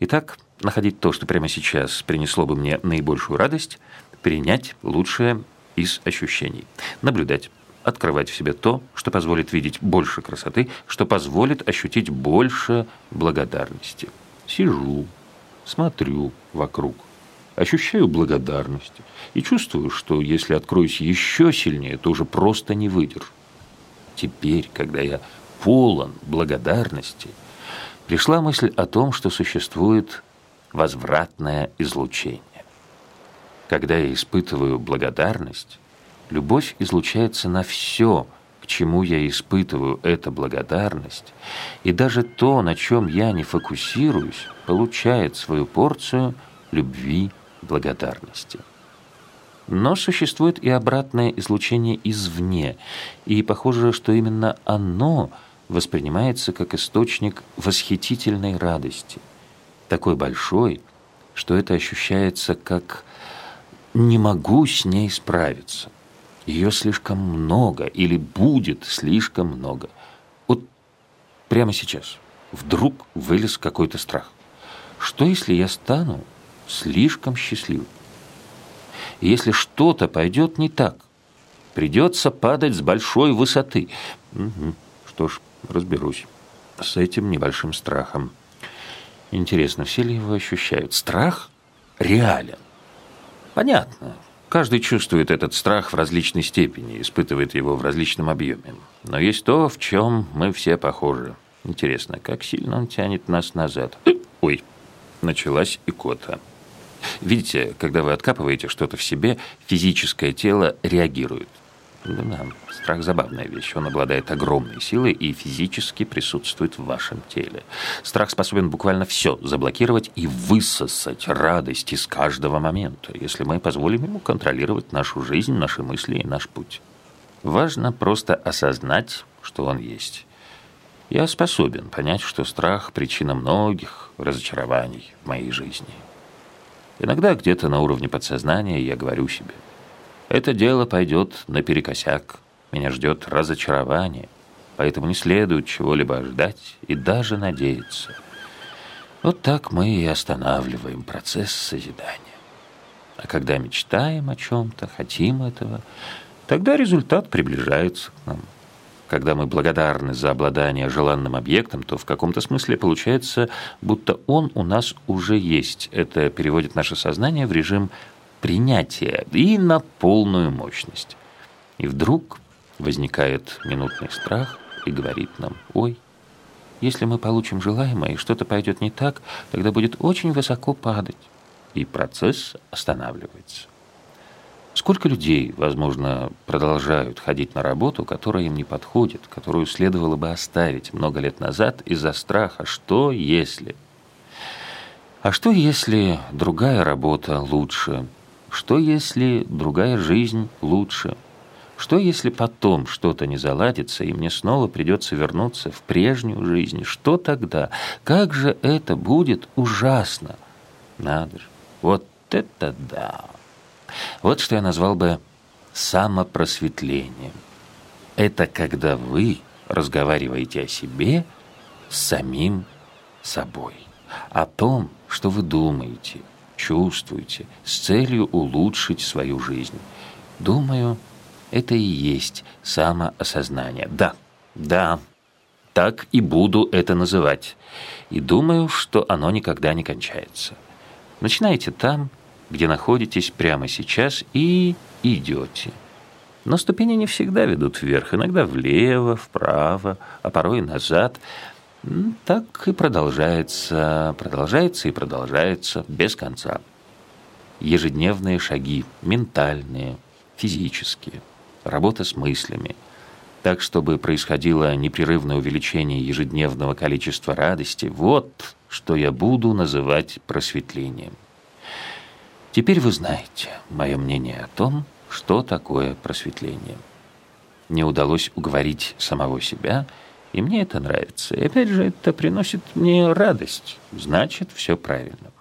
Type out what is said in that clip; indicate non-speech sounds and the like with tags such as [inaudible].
Итак, находить то, что прямо сейчас принесло бы мне наибольшую радость, принять лучшее из ощущений, наблюдать, открывать в себе то, что позволит видеть больше красоты, что позволит ощутить больше благодарности. Сижу, смотрю вокруг, ощущаю благодарность и чувствую, что если откроюсь еще сильнее, то уже просто не выдержу. Теперь, когда я полон благодарности, пришла мысль о том, что существует возвратное излучение. Когда я испытываю благодарность, любовь излучается на все, к чему я испытываю эту благодарность, и даже то, на чем я не фокусируюсь, получает свою порцию любви благодарности. Но существует и обратное излучение извне, и похоже, что именно оно воспринимается как источник восхитительной радости, такой большой, что это ощущается как «не могу с ней справиться». Ее слишком много или будет слишком много. Вот прямо сейчас вдруг вылез какой-то страх. Что, если я стану слишком счастливым? Если что-то пойдет не так, придется падать с большой высоты. Угу. Что ж, разберусь с этим небольшим страхом. Интересно, все ли его ощущают? Страх реален. Понятно, Каждый чувствует этот страх в различной степени, испытывает его в различном объеме. Но есть то, в чем мы все похожи. Интересно, как сильно он тянет нас назад? [clears throat] Ой, началась икота. Видите, когда вы откапываете что-то в себе, физическое тело реагирует. Да, страх – забавная вещь. Он обладает огромной силой и физически присутствует в вашем теле. Страх способен буквально все заблокировать и высосать радость из каждого момента, если мы позволим ему контролировать нашу жизнь, наши мысли и наш путь. Важно просто осознать, что он есть. Я способен понять, что страх – причина многих разочарований в моей жизни. Иногда где-то на уровне подсознания я говорю себе – это дело пойдет наперекосяк. Меня ждет разочарование, поэтому не следует чего-либо ждать и даже надеяться. Вот так мы и останавливаем процесс созидания. А когда мечтаем о чем-то, хотим этого, тогда результат приближается к нам. Когда мы благодарны за обладание желанным объектом, то в каком-то смысле получается, будто он у нас уже есть. Это переводит наше сознание в режим принятия и на полную мощность. И вдруг возникает минутный страх и говорит нам, ой, если мы получим желаемое и что-то пойдет не так, тогда будет очень высоко падать, и процесс останавливается. Сколько людей, возможно, продолжают ходить на работу, которая им не подходит, которую следовало бы оставить много лет назад из-за страха, что если... А что если другая работа лучше, что если другая жизнь лучше? Что если потом что-то не заладится, и мне снова придется вернуться в прежнюю жизнь? Что тогда? Как же это будет ужасно? Надо же. Вот это да! Вот что я назвал бы самопросветлением. Это когда вы разговариваете о себе с самим собой, о том, что вы думаете, чувствуете, с целью улучшить свою жизнь. Думаю, это и есть самоосознание. Да, да, так и буду это называть. И думаю, что оно никогда не кончается. Начинайте там, где находитесь прямо сейчас, и идете. Но ступени не всегда ведут вверх, иногда влево, вправо, а порой назад – так и продолжается, продолжается и продолжается без конца. Ежедневные шаги, ментальные, физические, работа с мыслями, так, чтобы происходило непрерывное увеличение ежедневного количества радости, вот что я буду называть просветлением. Теперь вы знаете мое мнение о том, что такое просветление. Не удалось уговорить самого себя – и мне это нравится. И опять же, это приносит мне радость. Значит, все правильно.